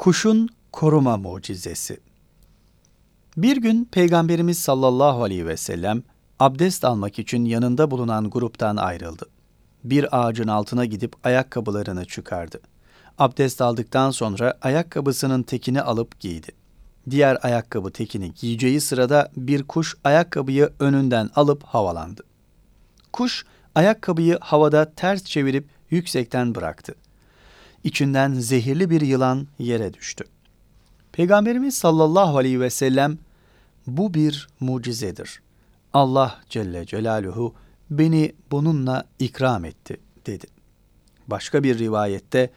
Kuşun koruma mucizesi. Bir gün Peygamberimiz sallallahu aleyhi ve sellem abdest almak için yanında bulunan gruptan ayrıldı. Bir ağacın altına gidip ayakkabılarını çıkardı. Abdest aldıktan sonra ayakkabısının tekini alıp giydi. Diğer ayakkabı tekini giyeceği sırada bir kuş ayakkabıyı önünden alıp havalandı. Kuş ayakkabıyı havada ters çevirip yüksekten bıraktı. İçinden zehirli bir yılan yere düştü. Peygamberimiz sallallahu aleyhi ve sellem bu bir mucizedir. Allah Celle Celaluhu beni bununla ikram etti dedi. Başka bir rivayette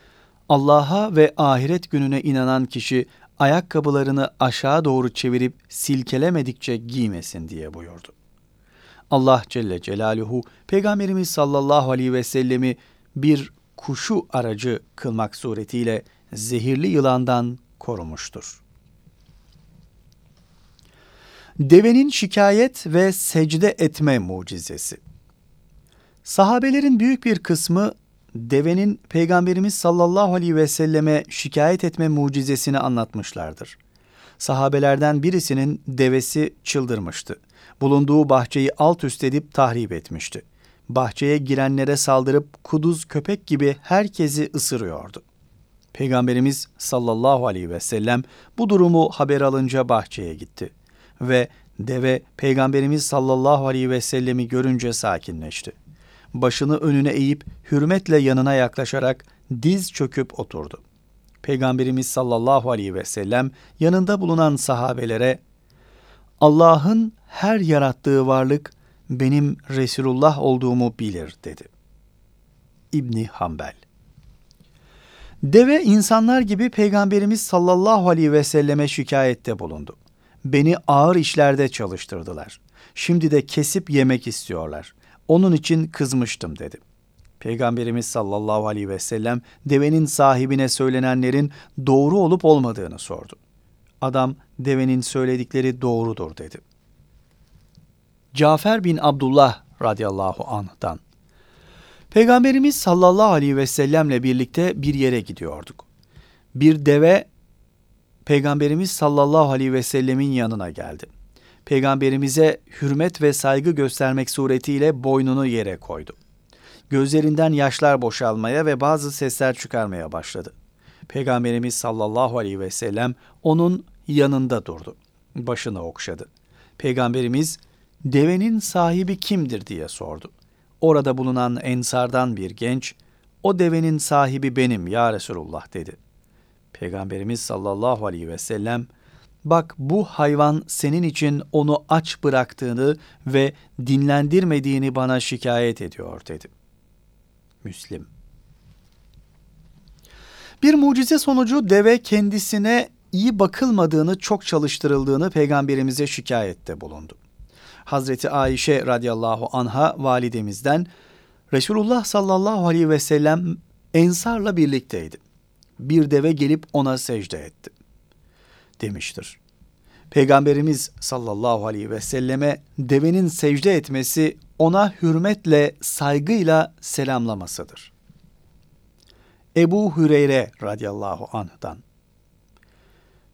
Allah'a ve ahiret gününe inanan kişi ayakkabılarını aşağı doğru çevirip silkelemedikçe giymesin diye buyurdu. Allah Celle Celaluhu Peygamberimiz sallallahu aleyhi ve sellemi bir kuşu aracı kılmak suretiyle zehirli yılandan korumuştur. Devenin şikayet ve secde etme mucizesi. Sahabelerin büyük bir kısmı devenin Peygamberimiz sallallahu aleyhi ve selleme şikayet etme mucizesini anlatmışlardır. Sahabelerden birisinin devesi çıldırmıştı. Bulunduğu bahçeyi alt üst edip tahrip etmişti. Bahçeye girenlere saldırıp kuduz köpek gibi herkesi ısırıyordu. Peygamberimiz sallallahu aleyhi ve sellem bu durumu haber alınca bahçeye gitti ve deve Peygamberimiz sallallahu aleyhi ve sellemi görünce sakinleşti. Başını önüne eğip hürmetle yanına yaklaşarak diz çöküp oturdu. Peygamberimiz sallallahu aleyhi ve sellem yanında bulunan sahabelere Allah'ın her yarattığı varlık benim Resulullah olduğumu bilir dedi. İbni Hanbel Deve insanlar gibi Peygamberimiz sallallahu aleyhi ve selleme şikayette bulundu. Beni ağır işlerde çalıştırdılar. Şimdi de kesip yemek istiyorlar. Onun için kızmıştım dedi. Peygamberimiz sallallahu aleyhi ve sellem devenin sahibine söylenenlerin doğru olup olmadığını sordu. Adam devenin söyledikleri doğrudur dedi. Cafer bin Abdullah radıyallahu anh'dan Peygamberimiz sallallahu aleyhi ve sellemle birlikte bir yere gidiyorduk. Bir deve Peygamberimiz sallallahu aleyhi ve sellemin yanına geldi. Peygamberimize hürmet ve saygı göstermek suretiyle boynunu yere koydu. Gözlerinden yaşlar boşalmaya ve bazı sesler çıkarmaya başladı. Peygamberimiz sallallahu aleyhi ve sellem onun yanında durdu. Başını okşadı. Peygamberimiz devenin sahibi kimdir diye sordu. Orada bulunan ensardan bir genç, o devenin sahibi benim ya Resulullah dedi. Peygamberimiz sallallahu aleyhi ve sellem, bak bu hayvan senin için onu aç bıraktığını ve dinlendirmediğini bana şikayet ediyor dedi. Müslim Bir mucize sonucu deve kendisine iyi bakılmadığını, çok çalıştırıldığını peygamberimize şikayette bulundu. Hazreti Ayşe radıyallahu anha validemizden Resulullah sallallahu aleyhi ve sellem ensarla birlikteydi. Bir deve gelip ona secde etti demiştir. Peygamberimiz sallallahu aleyhi ve selleme devenin secde etmesi ona hürmetle, saygıyla selamlamasıdır. Ebu Hüreyre radıyallahu anh'dan.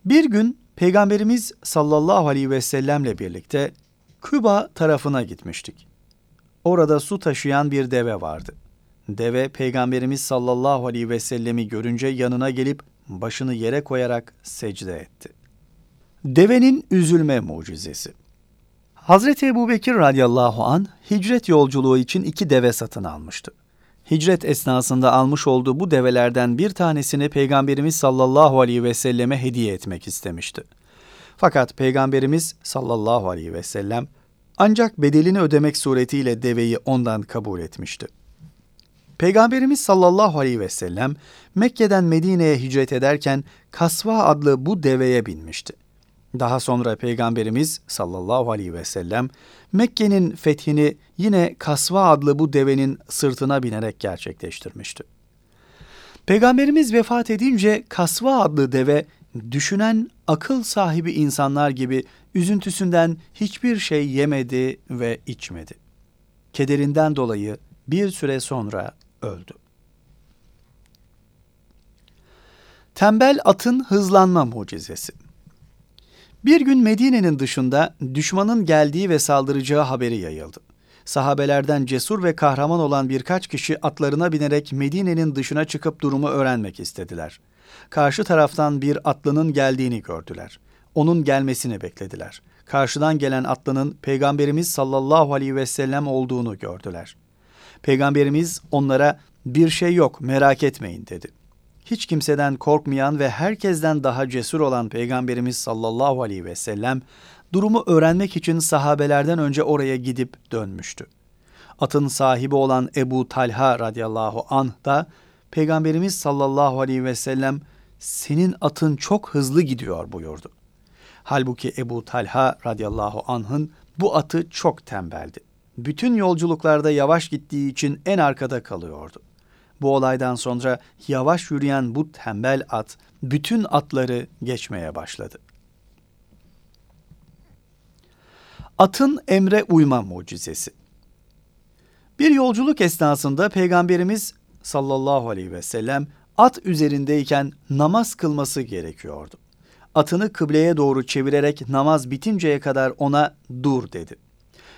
Bir gün Peygamberimiz sallallahu aleyhi ve sellemle birlikte Küba tarafına gitmiştik. Orada su taşıyan bir deve vardı. Deve Peygamberimiz sallallahu aleyhi ve sellemi görünce yanına gelip başını yere koyarak secde etti. Devenin üzülme mucizesi. Hazreti Ebu Bekir radıyallahu an hicret yolculuğu için iki deve satın almıştı. Hicret esnasında almış olduğu bu develerden bir tanesini Peygamberimiz sallallahu aleyhi ve selleme hediye etmek istemişti. Fakat Peygamberimiz sallallahu aleyhi ve sellem ancak bedelini ödemek suretiyle deveyi ondan kabul etmişti. Peygamberimiz sallallahu aleyhi ve sellem Mekke'den Medine'ye hicret ederken Kasva adlı bu deveye binmişti. Daha sonra Peygamberimiz sallallahu aleyhi ve sellem Mekke'nin fethini yine Kasva adlı bu devenin sırtına binerek gerçekleştirmişti. Peygamberimiz vefat edince Kasva adlı deve düşünen akıl sahibi insanlar gibi üzüntüsünden hiçbir şey yemedi ve içmedi. Kederinden dolayı bir süre sonra öldü. Tembel atın hızlanma mucizesi. Bir gün Medine'nin dışında düşmanın geldiği ve saldıracağı haberi yayıldı. Sahabelerden cesur ve kahraman olan birkaç kişi atlarına binerek Medine'nin dışına çıkıp durumu öğrenmek istediler. Karşı taraftan bir atlının geldiğini gördüler. Onun gelmesini beklediler. Karşıdan gelen atlının Peygamberimiz sallallahu aleyhi ve sellem olduğunu gördüler. Peygamberimiz onlara bir şey yok merak etmeyin dedi hiç kimseden korkmayan ve herkesten daha cesur olan Peygamberimiz sallallahu aleyhi ve sellem durumu öğrenmek için sahabelerden önce oraya gidip dönmüştü. Atın sahibi olan Ebu Talha radıyallahu anh da Peygamberimiz sallallahu aleyhi ve sellem senin atın çok hızlı gidiyor buyurdu. Halbuki Ebu Talha radıyallahu anh'ın bu atı çok tembeldi. Bütün yolculuklarda yavaş gittiği için en arkada kalıyordu. Bu olaydan sonra yavaş yürüyen bu tembel at bütün atları geçmeye başladı. Atın emre uyma mucizesi. Bir yolculuk esnasında Peygamberimiz sallallahu aleyhi ve sellem at üzerindeyken namaz kılması gerekiyordu. Atını kıbleye doğru çevirerek namaz bitinceye kadar ona dur dedi.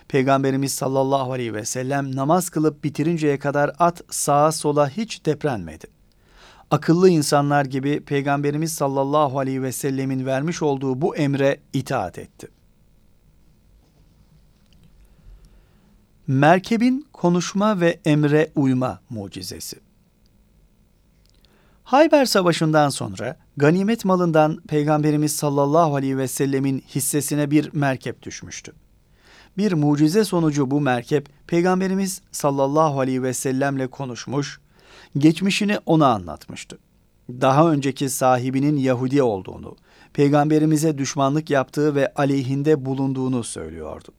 Peygamberimiz sallallahu aleyhi ve sellem namaz kılıp bitirinceye kadar at sağa sola hiç deprenmedi. Akıllı insanlar gibi Peygamberimiz sallallahu aleyhi ve sellemin vermiş olduğu bu emre itaat etti. Merkebin konuşma ve emre uyma mucizesi. Hayber Savaşı'ndan sonra ganimet malından Peygamberimiz sallallahu aleyhi ve sellemin hissesine bir merkep düşmüştü bir mucize sonucu bu merkep Peygamberimiz sallallahu aleyhi ve sellemle konuşmuş, geçmişini ona anlatmıştı. Daha önceki sahibinin Yahudi olduğunu, peygamberimize düşmanlık yaptığı ve aleyhinde bulunduğunu söylüyordu.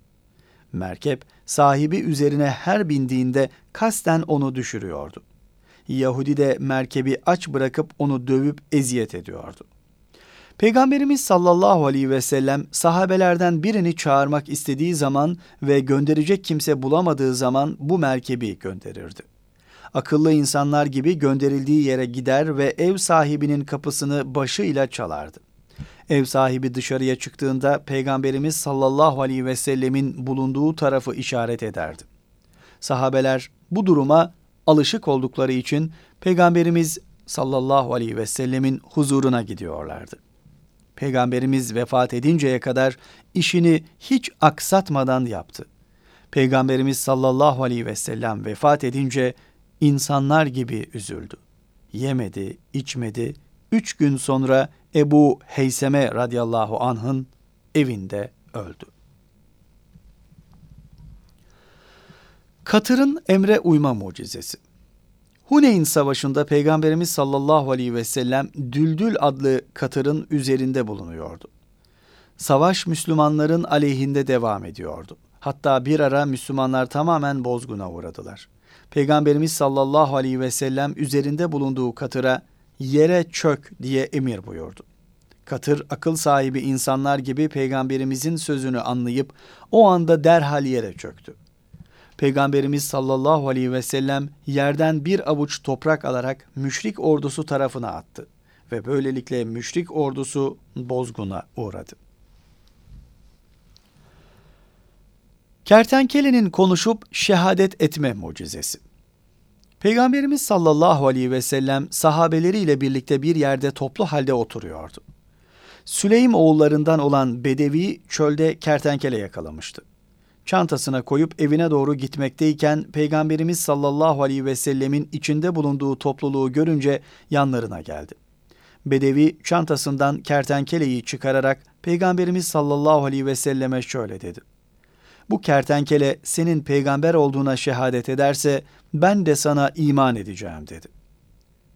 Merkep sahibi üzerine her bindiğinde kasten onu düşürüyordu. Yahudi de merkebi aç bırakıp onu dövüp eziyet ediyordu. Peygamberimiz sallallahu aleyhi ve sellem sahabelerden birini çağırmak istediği zaman ve gönderecek kimse bulamadığı zaman bu merkebi gönderirdi. Akıllı insanlar gibi gönderildiği yere gider ve ev sahibinin kapısını başıyla çalardı. Ev sahibi dışarıya çıktığında Peygamberimiz sallallahu aleyhi ve sellemin bulunduğu tarafı işaret ederdi. Sahabeler bu duruma alışık oldukları için Peygamberimiz sallallahu aleyhi ve sellemin huzuruna gidiyorlardı. Peygamberimiz vefat edinceye kadar işini hiç aksatmadan yaptı. Peygamberimiz sallallahu aleyhi ve sellem vefat edince insanlar gibi üzüldü. Yemedi, içmedi. Üç gün sonra Ebu Heyseme radıyallahu anh'ın evinde öldü. Katırın emre uyma mucizesi. Huneyn Savaşı'nda Peygamberimiz sallallahu aleyhi ve sellem Düldül adlı katırın üzerinde bulunuyordu. Savaş Müslümanların aleyhinde devam ediyordu. Hatta bir ara Müslümanlar tamamen bozguna uğradılar. Peygamberimiz sallallahu aleyhi ve sellem üzerinde bulunduğu katıra yere çök diye emir buyurdu. Katır akıl sahibi insanlar gibi peygamberimizin sözünü anlayıp o anda derhal yere çöktü. Peygamberimiz sallallahu aleyhi ve sellem yerden bir avuç toprak alarak müşrik ordusu tarafına attı ve böylelikle müşrik ordusu bozguna uğradı. Kertenkelenin konuşup şehadet etme mucizesi. Peygamberimiz sallallahu aleyhi ve sellem sahabeleriyle birlikte bir yerde toplu halde oturuyordu. Süleym oğullarından olan Bedevi çölde kertenkele yakalamıştı çantasına koyup evine doğru gitmekteyken Peygamberimiz sallallahu aleyhi ve sellemin içinde bulunduğu topluluğu görünce yanlarına geldi. Bedevi çantasından kertenkeleyi çıkararak Peygamberimiz sallallahu aleyhi ve selleme şöyle dedi. Bu kertenkele senin peygamber olduğuna şehadet ederse ben de sana iman edeceğim dedi.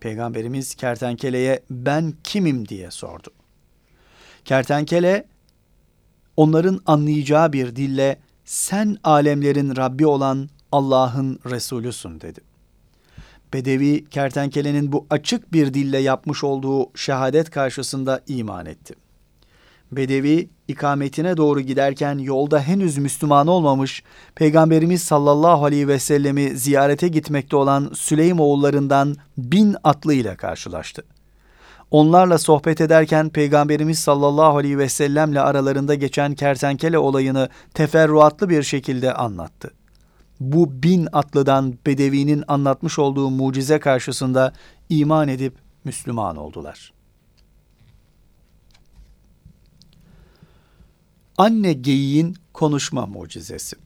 Peygamberimiz kertenkeleye ben kimim diye sordu. Kertenkele onların anlayacağı bir dille sen alemlerin Rabbi olan Allah'ın Resulüsün dedi. Bedevi kertenkelenin bu açık bir dille yapmış olduğu şehadet karşısında iman etti. Bedevi ikametine doğru giderken yolda henüz Müslüman olmamış Peygamberimiz sallallahu aleyhi ve sellemi ziyarete gitmekte olan Süleym oğullarından bin atlı ile karşılaştı. Onlarla sohbet ederken Peygamberimiz sallallahu aleyhi ve sellemle aralarında geçen kertenkele olayını teferruatlı bir şekilde anlattı. Bu bin atlıdan Bedevi'nin anlatmış olduğu mucize karşısında iman edip Müslüman oldular. Anne geyiğin konuşma mucizesi.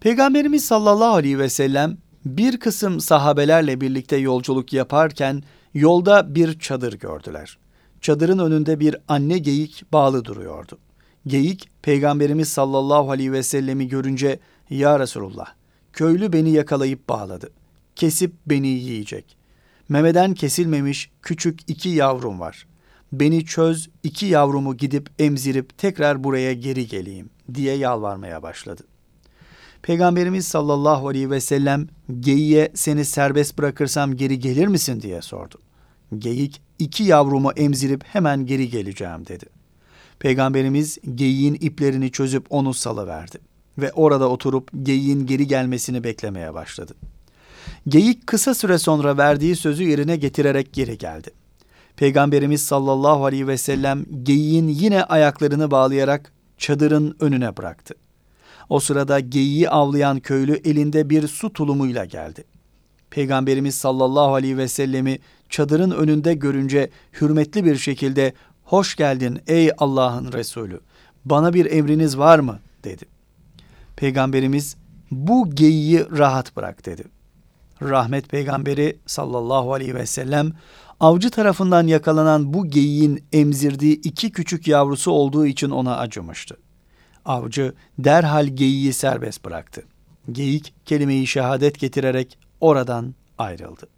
Peygamberimiz sallallahu aleyhi ve sellem bir kısım sahabelerle birlikte yolculuk yaparken yolda bir çadır gördüler. Çadırın önünde bir anne geyik bağlı duruyordu. Geyik Peygamberimiz sallallahu aleyhi ve sellemi görünce ya Resulullah köylü beni yakalayıp bağladı. Kesip beni yiyecek. Memeden kesilmemiş küçük iki yavrum var. Beni çöz iki yavrumu gidip emzirip tekrar buraya geri geleyim diye yalvarmaya başladı. Peygamberimiz sallallahu aleyhi ve sellem geyiğe seni serbest bırakırsam geri gelir misin diye sordu. Geyik iki yavrumu emzirip hemen geri geleceğim dedi. Peygamberimiz geyiğin iplerini çözüp onu salıverdi ve orada oturup geyiğin geri gelmesini beklemeye başladı. Geyik kısa süre sonra verdiği sözü yerine getirerek geri geldi. Peygamberimiz sallallahu aleyhi ve sellem geyiğin yine ayaklarını bağlayarak çadırın önüne bıraktı. O sırada geyiği avlayan köylü elinde bir su tulumuyla geldi. Peygamberimiz sallallahu aleyhi ve sellemi çadırın önünde görünce hürmetli bir şekilde hoş geldin ey Allah'ın Resulü bana bir emriniz var mı dedi. Peygamberimiz bu geyiği rahat bırak dedi. Rahmet peygamberi sallallahu aleyhi ve sellem avcı tarafından yakalanan bu geyiğin emzirdiği iki küçük yavrusu olduğu için ona acımıştı. Avcı derhal geyiği serbest bıraktı. Geyik kelimeyi şehadet getirerek oradan ayrıldı.